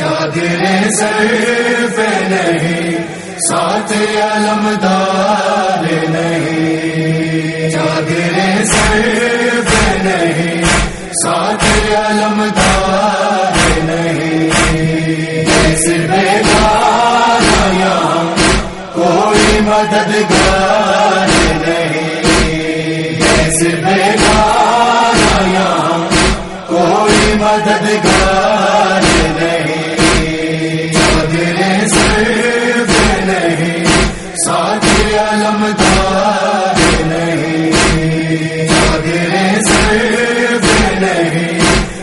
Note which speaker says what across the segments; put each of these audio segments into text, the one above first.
Speaker 1: چادر سر پہ نہیں، ساتھ علمدار نہیں۔ چادر سر پہ نہیں، ساتھ علمدار نہیں۔ جیسے بیدار یہاں کوئی مددگار نہیں۔ جیسے بیدار یہاں کوئی مددگار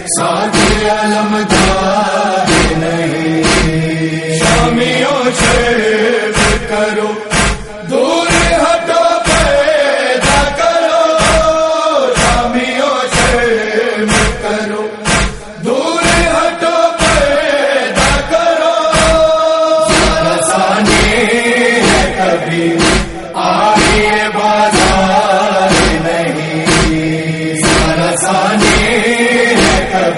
Speaker 1: نہیں نہیں۔ شامیوں شرف کرو دور ہٹو، پیدا کرو۔ شامیوں کرو دور ہٹو، پیدا کرو۔ رسانی کبھی، آئیے بازار نہیں۔ رسانی ہے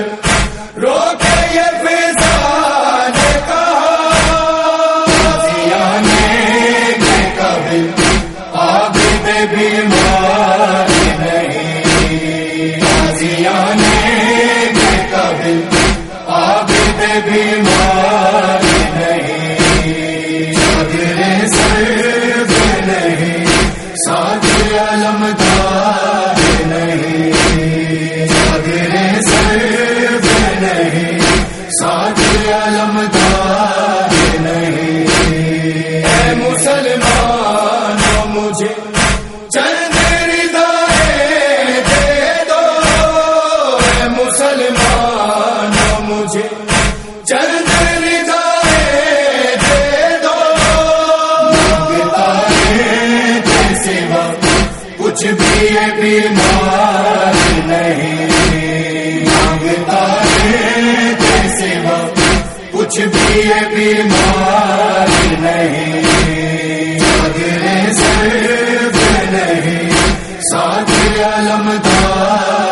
Speaker 1: نہ علمدار نہیں۔ اے مسلمان مجھے چند ردائیں دے دو۔ اے مسلمان مجھے چند ردائیں دے دو۔ مانگتا ہے کچھ بھی کچھ بھی بیمار نہیں نہیں ساتھ علمدار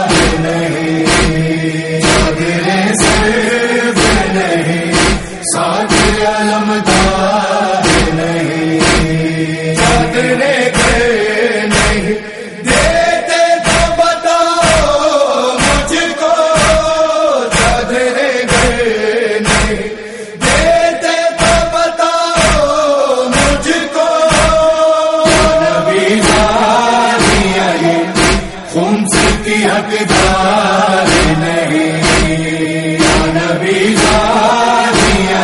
Speaker 1: حقدار نہیں۔ نبی جانی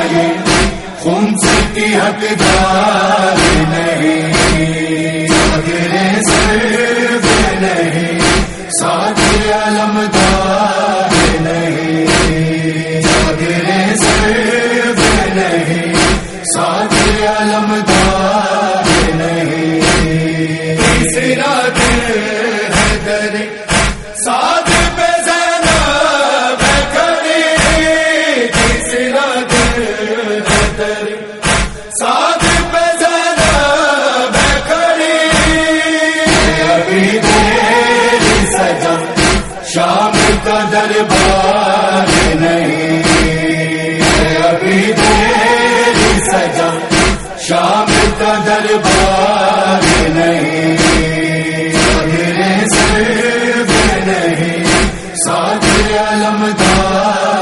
Speaker 1: کی حقدار دربار نہیں ابھی تیری سجا شام کا دربار نہیں میرے صرف نہیں ساتھ علمدار